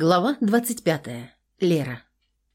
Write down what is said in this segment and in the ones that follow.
Глава 25. Лера.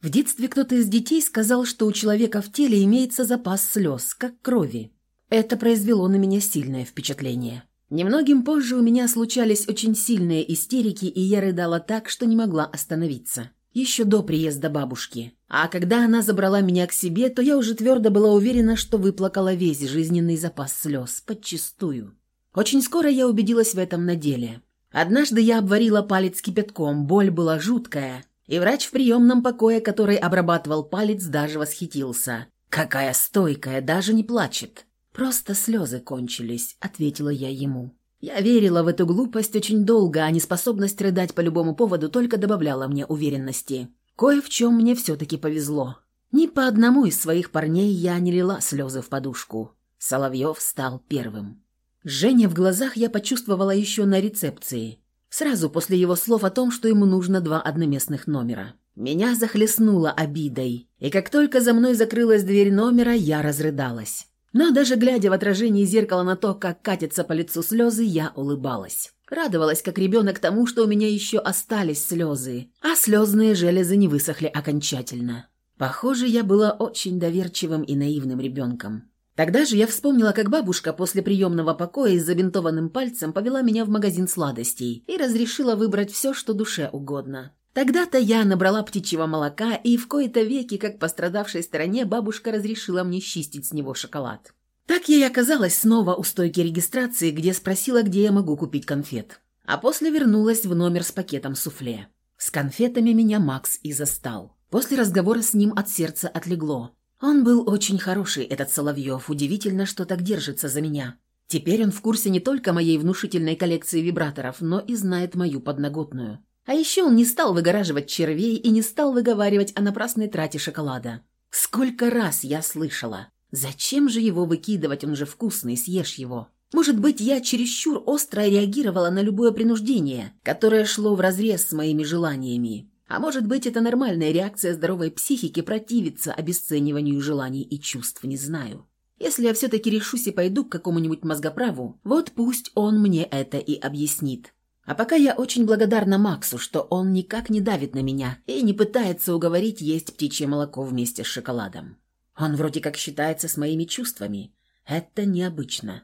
В детстве кто-то из детей сказал, что у человека в теле имеется запас слез, как крови. Это произвело на меня сильное впечатление. Немногим позже у меня случались очень сильные истерики, и я рыдала так, что не могла остановиться. Еще до приезда бабушки. А когда она забрала меня к себе, то я уже твердо была уверена, что выплакала весь жизненный запас слез, подчистую. Очень скоро я убедилась в этом на деле. Однажды я обварила палец кипятком, боль была жуткая, и врач в приемном покое, который обрабатывал палец, даже восхитился. «Какая стойкая, даже не плачет!» «Просто слезы кончились», — ответила я ему. Я верила в эту глупость очень долго, а неспособность рыдать по любому поводу только добавляла мне уверенности. Кое в чем мне все-таки повезло. Ни по одному из своих парней я не лила слезы в подушку. Соловьев стал первым. Женя в глазах я почувствовала еще на рецепции. Сразу после его слов о том, что ему нужно два одноместных номера. Меня захлестнуло обидой, и как только за мной закрылась дверь номера, я разрыдалась. Но даже глядя в отражение зеркала на то, как катятся по лицу слезы, я улыбалась. Радовалась, как ребенок, тому, что у меня еще остались слезы, а слезные железы не высохли окончательно. Похоже, я была очень доверчивым и наивным ребенком. Тогда же я вспомнила, как бабушка после приемного покоя с забинтованным пальцем повела меня в магазин сладостей и разрешила выбрать все, что душе угодно. Тогда-то я набрала птичьего молока, и в кои-то веки, как пострадавшей стороне, бабушка разрешила мне чистить с него шоколад. Так я и оказалась снова у стойки регистрации, где спросила, где я могу купить конфет. А после вернулась в номер с пакетом суфле. С конфетами меня Макс и застал. После разговора с ним от сердца отлегло. Он был очень хороший, этот Соловьев. Удивительно, что так держится за меня. Теперь он в курсе не только моей внушительной коллекции вибраторов, но и знает мою подноготную. А еще он не стал выгораживать червей и не стал выговаривать о напрасной трате шоколада. Сколько раз я слышала. Зачем же его выкидывать, он же вкусный, съешь его. Может быть, я чересчур остро реагировала на любое принуждение, которое шло вразрез с моими желаниями. А может быть, это нормальная реакция здоровой психики противиться обесцениванию желаний и чувств, не знаю. Если я все-таки решусь и пойду к какому-нибудь мозгоправу, вот пусть он мне это и объяснит. А пока я очень благодарна Максу, что он никак не давит на меня и не пытается уговорить есть птичье молоко вместе с шоколадом. Он вроде как считается с моими чувствами. Это необычно.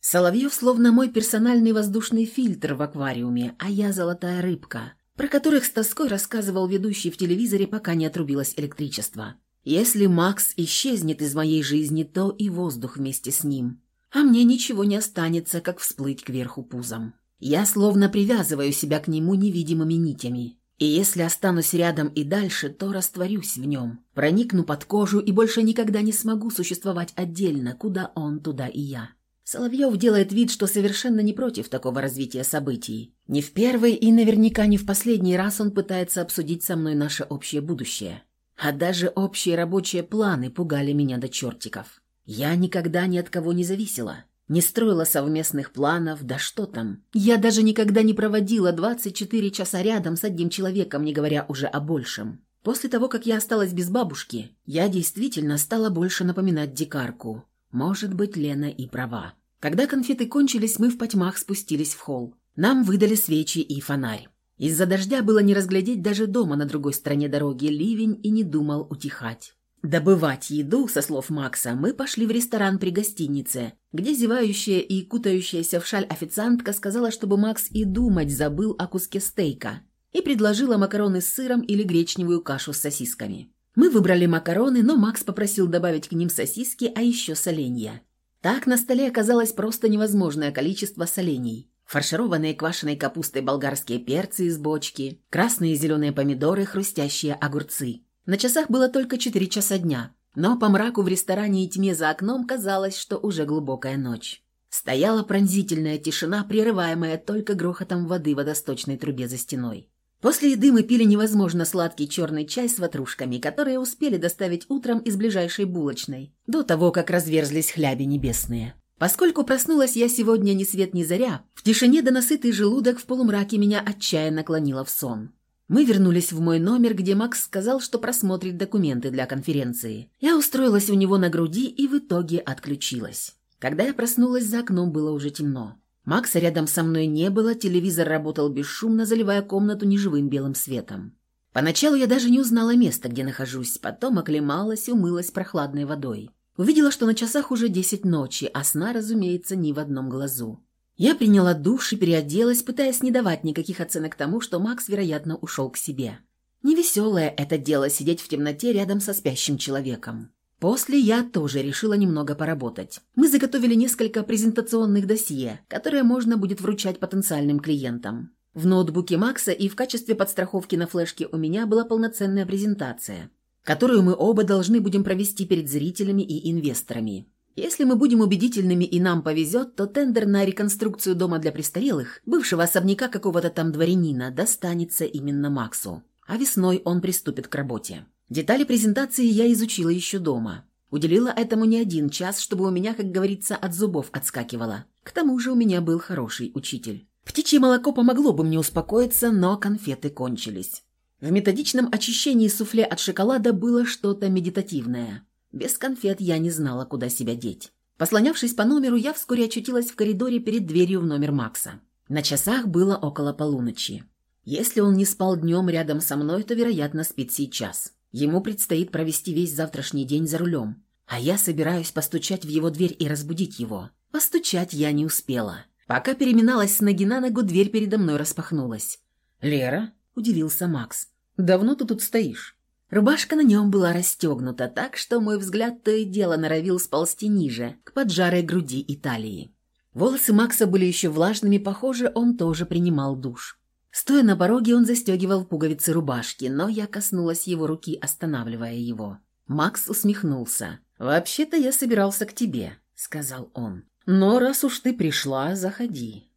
Соловьев словно мой персональный воздушный фильтр в аквариуме, а я золотая рыбка, про которых с тоской рассказывал ведущий в телевизоре, пока не отрубилось электричество. Если Макс исчезнет из моей жизни, то и воздух вместе с ним. А мне ничего не останется, как всплыть кверху пузом. Я словно привязываю себя к нему невидимыми нитями. И если останусь рядом и дальше, то растворюсь в нем, проникну под кожу и больше никогда не смогу существовать отдельно, куда он, туда и я. Соловьев делает вид, что совершенно не против такого развития событий. Не в первый и наверняка не в последний раз он пытается обсудить со мной наше общее будущее. А даже общие рабочие планы пугали меня до чертиков. Я никогда ни от кого не зависела. Не строила совместных планов, да что там. Я даже никогда не проводила 24 часа рядом с одним человеком, не говоря уже о большем. После того, как я осталась без бабушки, я действительно стала больше напоминать дикарку. Может быть, Лена и права. Когда конфеты кончились, мы в потьмах спустились в холл. Нам выдали свечи и фонарь. Из-за дождя было не разглядеть даже дома на другой стороне дороги, ливень и не думал утихать. Добывать еду, со слов Макса, мы пошли в ресторан при гостинице, где зевающая и кутающаяся в шаль официантка сказала, чтобы Макс и думать забыл о куске стейка, и предложила макароны с сыром или гречневую кашу с сосисками. Мы выбрали макароны, но Макс попросил добавить к ним сосиски, а еще соленья. Так на столе оказалось просто невозможное количество солений. Фаршированные квашеной капустой болгарские перцы из бочки, красные и зеленые помидоры, хрустящие огурцы. На часах было только 4 часа дня, но по мраку в ресторане и тьме за окном казалось, что уже глубокая ночь. Стояла пронзительная тишина, прерываемая только грохотом воды в водосточной трубе за стеной. После еды мы пили невозможно сладкий черный чай с ватрушками, которые успели доставить утром из ближайшей булочной, до того, как разверзлись хляби небесные. Поскольку проснулась я сегодня ни свет ни заря, в тишине да насытый желудок в полумраке меня отчаянно клонило в сон. Мы вернулись в мой номер, где Макс сказал, что просмотрит документы для конференции. Я устроилась у него на груди и в итоге отключилась. Когда я проснулась, за окном было уже темно. Макса рядом со мной не было, телевизор работал бесшумно, заливая комнату неживым белым светом. Поначалу я даже не узнала место, где нахожусь, потом оклемалась и умылась прохладной водой. Увидела, что на часах уже десять ночи, а сна, разумеется, ни в одном глазу. Я приняла душ и переоделась, пытаясь не давать никаких оценок тому, что Макс, вероятно, ушел к себе. Невеселое это дело сидеть в темноте рядом со спящим человеком. После я тоже решила немного поработать. Мы заготовили несколько презентационных досье, которые можно будет вручать потенциальным клиентам. В ноутбуке Макса и в качестве подстраховки на флешке у меня была полноценная презентация, которую мы оба должны будем провести перед зрителями и инвесторами. Если мы будем убедительными и нам повезет, то тендер на реконструкцию дома для престарелых, бывшего особняка какого-то там дворянина, достанется именно Максу. А весной он приступит к работе. Детали презентации я изучила еще дома. Уделила этому не один час, чтобы у меня, как говорится, от зубов отскакивало. К тому же у меня был хороший учитель. Птичье молоко помогло бы мне успокоиться, но конфеты кончились. В методичном очищении суфле от шоколада было что-то медитативное. Без конфет я не знала, куда себя деть. Послонявшись по номеру, я вскоре очутилась в коридоре перед дверью в номер Макса. На часах было около полуночи. Если он не спал днем рядом со мной, то, вероятно, спит сейчас. Ему предстоит провести весь завтрашний день за рулем. А я собираюсь постучать в его дверь и разбудить его. Постучать я не успела. Пока переминалась с ноги на ногу, дверь передо мной распахнулась. «Лера?» – удивился Макс. «Давно ты тут стоишь?» Рубашка на нем была расстегнута так, что мой взгляд то и дело норовил сползти ниже, к поджарой груди и талии. Волосы Макса были еще влажными, похоже, он тоже принимал душ. Стоя на пороге, он застегивал пуговицы рубашки, но я коснулась его руки, останавливая его. Макс усмехнулся. «Вообще-то я собирался к тебе», — сказал он. «Но раз уж ты пришла, заходи».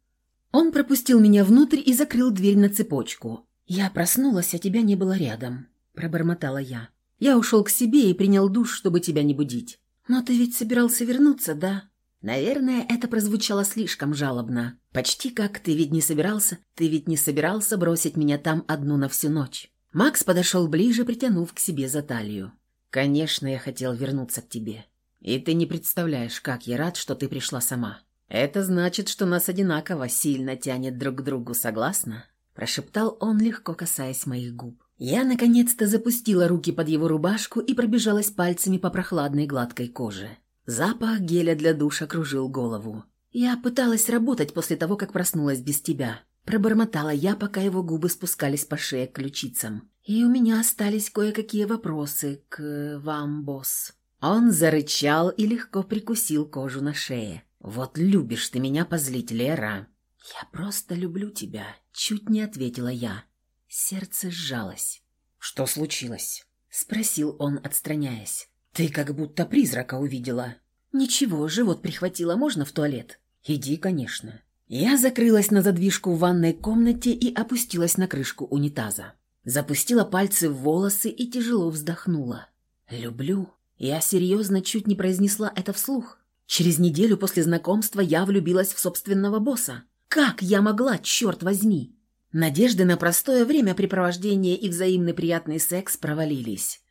Он пропустил меня внутрь и закрыл дверь на цепочку. «Я проснулась, а тебя не было рядом», — пробормотала я. «Я ушел к себе и принял душ, чтобы тебя не будить». «Но ты ведь собирался вернуться, да?» Наверное, это прозвучало слишком жалобно. Почти как «ты ведь не собирался, ты ведь не собирался бросить меня там одну на всю ночь». Макс подошел ближе, притянув к себе за талию. «Конечно, я хотел вернуться к тебе. И ты не представляешь, как я рад, что ты пришла сама. Это значит, что нас одинаково сильно тянет друг к другу, согласна?» Прошептал он, легко касаясь моих губ. Я, наконец-то, запустила руки под его рубашку и пробежалась пальцами по прохладной гладкой коже. Запах геля для душа кружил голову. «Я пыталась работать после того, как проснулась без тебя», Пробормотала я, пока его губы спускались по шее к ключицам. «И у меня остались кое-какие вопросы к вам, босс». Он зарычал и легко прикусил кожу на шее. «Вот любишь ты меня позлить, Лера». «Я просто люблю тебя», — чуть не ответила я. Сердце сжалось. «Что случилось?» — спросил он, отстраняясь. «Ты как будто призрака увидела». «Ничего, живот прихватило, можно в туалет?» «Иди, конечно». Я закрылась на задвижку в ванной комнате и опустилась на крышку унитаза. Запустила пальцы в волосы и тяжело вздохнула. «Люблю». Я серьезно чуть не произнесла это вслух. Через неделю после знакомства я влюбилась в собственного босса. Как я могла, черт возьми? Надежды на простое времяпрепровождение и взаимный приятный секс провалились.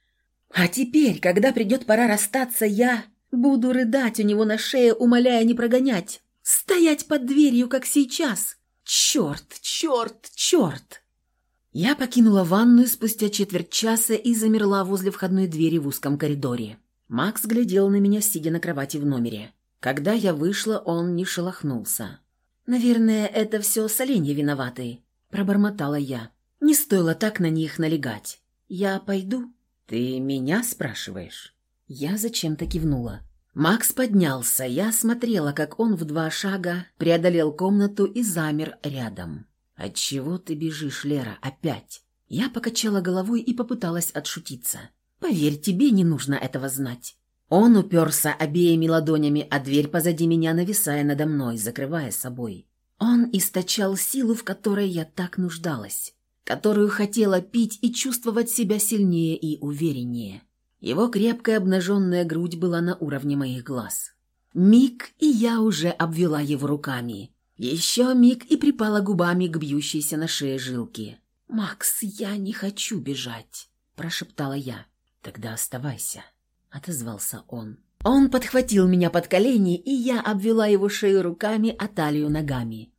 А теперь, когда придет пора расстаться, я буду рыдать у него на шее, умоляя не прогонять. Стоять под дверью, как сейчас. Черт, черт, черт. Я покинула ванную спустя четверть часа и замерла возле входной двери в узком коридоре. Макс глядел на меня, сидя на кровати в номере. Когда я вышла, он не шелохнулся. «Наверное, это все соленья виноваты», – пробормотала я. «Не стоило так на них налегать. Я пойду?» «Ты меня спрашиваешь?» Я зачем-то кивнула. Макс поднялся. Я смотрела, как он в два шага преодолел комнату и замер рядом. «Отчего ты бежишь, Лера, опять?» Я покачала головой и попыталась отшутиться. «Поверь, тебе не нужно этого знать». Он уперся обеими ладонями, а дверь позади меня нависая надо мной, закрывая собой. Он источал силу, в которой я так нуждалась которую хотела пить и чувствовать себя сильнее и увереннее. Его крепкая обнаженная грудь была на уровне моих глаз. Миг, и я уже обвела его руками. Еще миг и припала губами к бьющейся на шее жилке. «Макс, я не хочу бежать», – прошептала я. «Тогда оставайся», – отозвался он. Он подхватил меня под колени, и я обвела его шею руками, а талию ногами.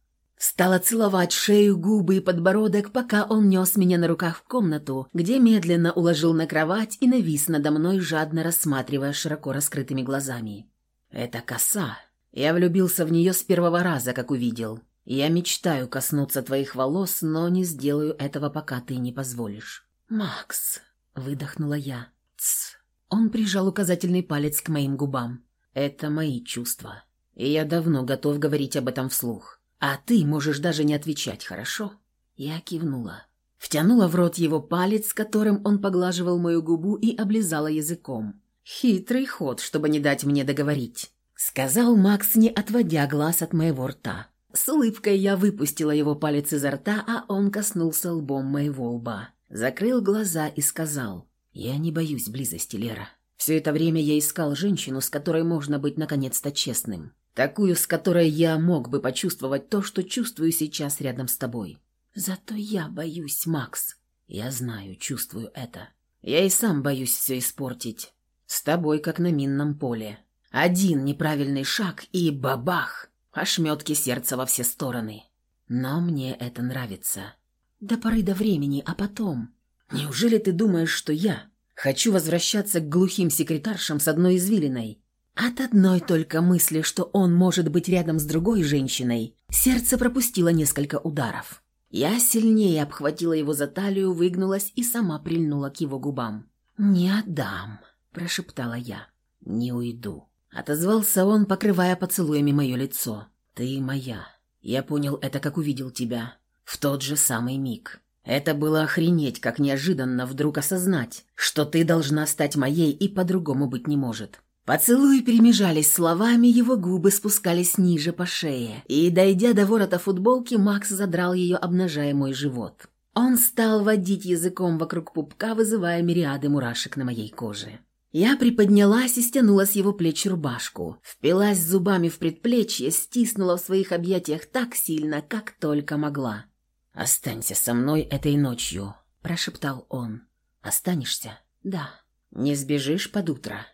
Стала целовать шею, губы и подбородок, пока он нес меня на руках в комнату, где медленно уложил на кровать и навис надо мной, жадно рассматривая широко раскрытыми глазами. «Это коса. Я влюбился в нее с первого раза, как увидел. Я мечтаю коснуться твоих волос, но не сделаю этого, пока ты не позволишь». «Макс», — выдохнула я. «Тсс». Он прижал указательный палец к моим губам. «Это мои чувства, и я давно готов говорить об этом вслух. А ты можешь даже не отвечать, хорошо?» Я кивнула. Втянула в рот его палец, которым он поглаживал мою губу и облизала языком. «Хитрый ход, чтобы не дать мне договорить», — сказал Макс, не отводя глаз от моего рта. С улыбкой я выпустила его палец изо рта, а он коснулся лбом моего лба. Закрыл глаза и сказал, «Я не боюсь близости, Лера. Все это время я искал женщину, с которой можно быть наконец-то честным. Такую, с которой я мог бы почувствовать то, что чувствую сейчас рядом с тобой. Зато я боюсь, Макс. Я знаю, чувствую это. Я и сам боюсь все испортить. С тобой, как на минном поле. Один неправильный шаг и бабах! Ошметки сердца во все стороны. Но мне это нравится. До поры до времени, а потом... Неужели ты думаешь, что я хочу возвращаться к глухим секретаршам с одной извилиной? От одной только мысли, что он может быть рядом с другой женщиной, сердце пропустило несколько ударов. Я сильнее обхватила его за талию, выгнулась и сама прильнула к его губам. «Не отдам», – прошептала я. «Не уйду», – отозвался он, покрывая поцелуями мое лицо. «Ты моя. Я понял это, как увидел тебя. В тот же самый миг. Это было охренеть, как неожиданно вдруг осознать, что ты должна стать моей и по-другому быть не может. Поцелуи перемежались словами, его губы спускались ниже по шее, и, дойдя до ворота футболки, Макс задрал ее, обнажая мой живот. Он стал водить языком вокруг пупка, вызывая мириады мурашек на моей коже. Я приподнялась и стянула с его плеч рубашку, впилась зубами в предплечье, стиснула в своих объятиях так сильно, как только могла. «Останься со мной этой ночью», – прошептал он. «Останешься?» «Да». «Не сбежишь под утро?»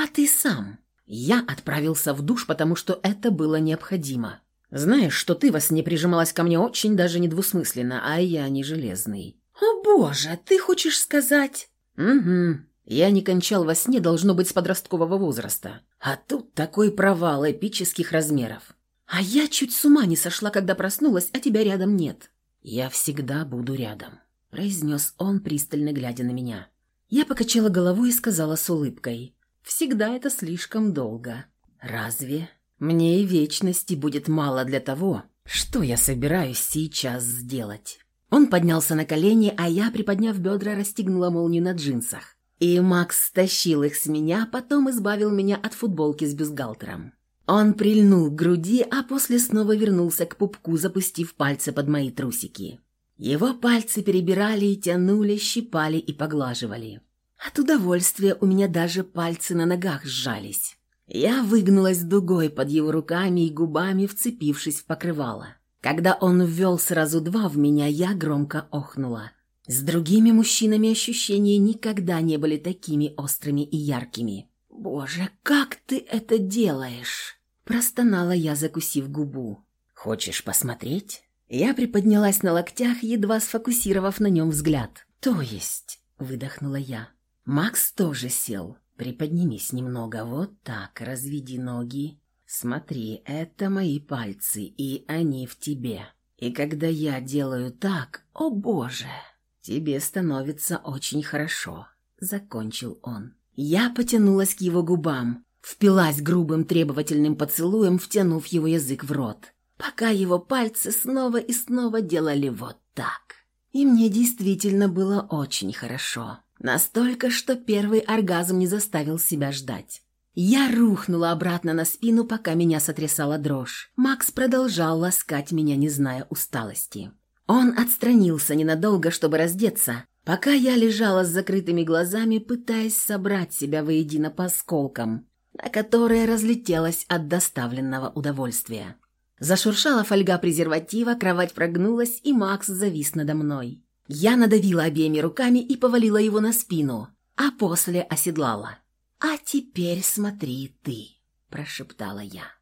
«А ты сам?» Я отправился в душ, потому что это было необходимо. Знаешь, что ты во сне прижималась ко мне очень даже недвусмысленно, а я не железный. О боже, ты хочешь сказать? Угу. Я не кончал во сне, должно быть, с подросткового возраста. А тут такой провал эпических размеров. А я чуть с ума не сошла, когда проснулась, а тебя рядом нет. Я всегда буду рядом, произнес он, пристально глядя на меня. Я покачала головой и сказала с улыбкой. Всегда это слишком долго. Разве? Мне и вечности будет мало для того, что я собираюсь сейчас сделать. Он поднялся на колени, а я, приподняв бедра, расстегнула молнию на джинсах. И Макс стащил их с меня, потом избавил меня от футболки с бюстгальтером. Он прильнул к груди, а после снова вернулся к пупку, запустив пальцы под мои трусики. Его пальцы перебирали и тянули, щипали и поглаживали. От удовольствия у меня даже пальцы на ногах сжались. Я выгнулась дугой под его руками и губами, вцепившись в покрывало. Когда он ввел сразу два в меня, я громко охнула. С другими мужчинами ощущения никогда не были такими острыми и яркими. «Боже, как ты это делаешь?» Простонала я, закусив губу. «Хочешь посмотреть?» Я приподнялась на локтях, едва сфокусировав на нем взгляд. «То есть?» – выдохнула я. Макс тоже сел. Приподнимись немного, вот так, разведи ноги. Смотри, это мои пальцы, и они в тебе. И когда я делаю так, о боже, тебе становится очень хорошо, закончил он. Я потянулась к его губам, впилась грубым требовательным поцелуем, втянув его язык в рот, пока его пальцы снова и снова делали вот так. И мне действительно было очень хорошо. Настолько, что первый оргазм не заставил себя ждать. Я рухнула обратно на спину, пока меня сотрясала дрожь. Макс продолжал ласкать меня, не зная усталости. Он отстранился ненадолго, чтобы раздеться, пока я лежала с закрытыми глазами, пытаясь собрать себя воедино по осколкам, на которые разлетелась от доставленного удовольствия. Зашуршала фольга презерватива, кровать прогнулась, и Макс завис надо мной. Я надавила обеими руками и повалила его на спину, а после оседлала. «А теперь смотри ты», – прошептала я.